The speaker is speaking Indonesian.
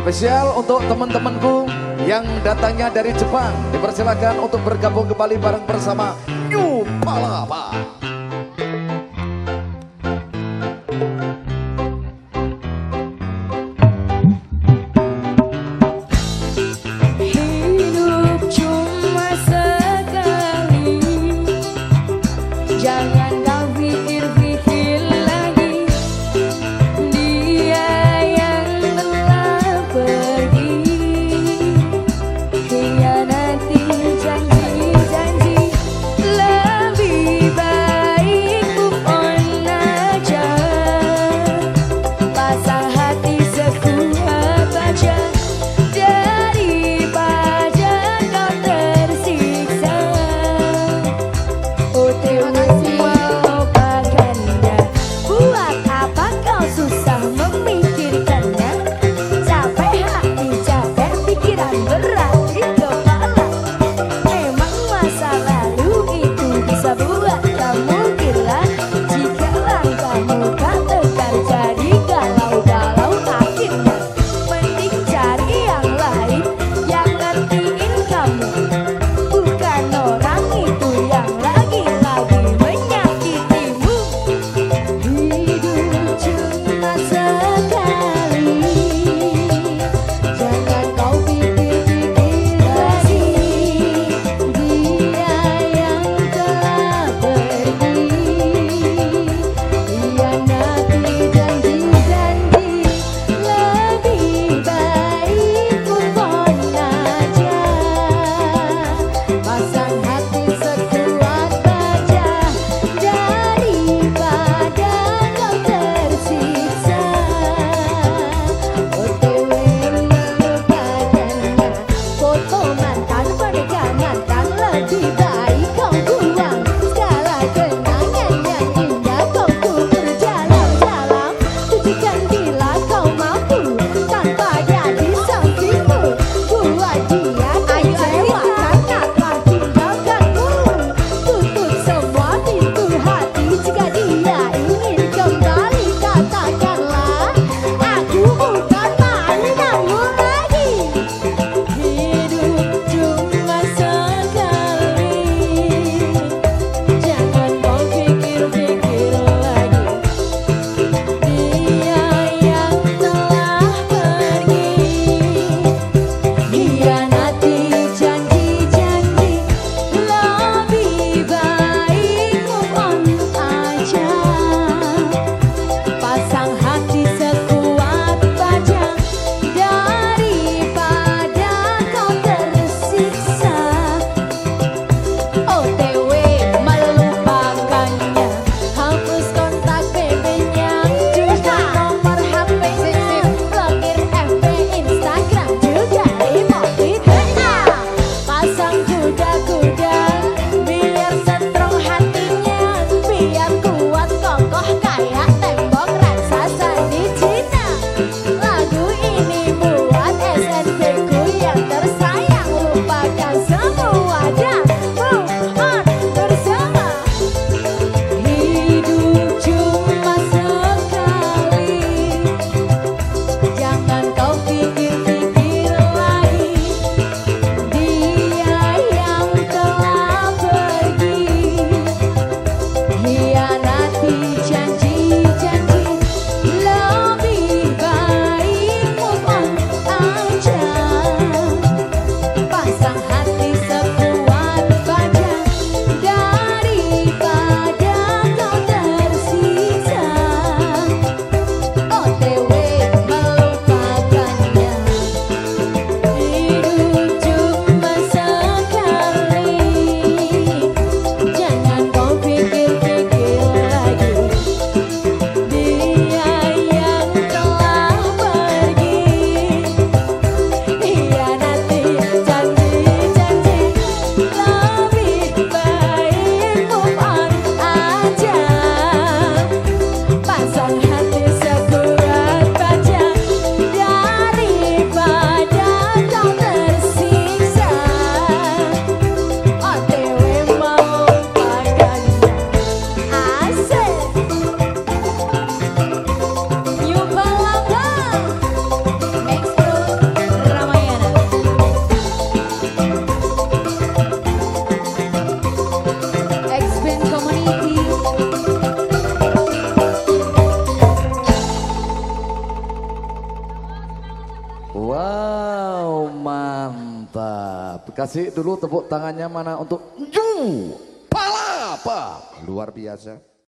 Spesial untuk teman-temanku yang datangnya dari Jepang. Dipersilakan untuk bergabung kembali bareng bersama New Palapa. Wow, mantap. Kasih dulu tepuk tangannya mana untuk Ju Palapa. Luar biasa.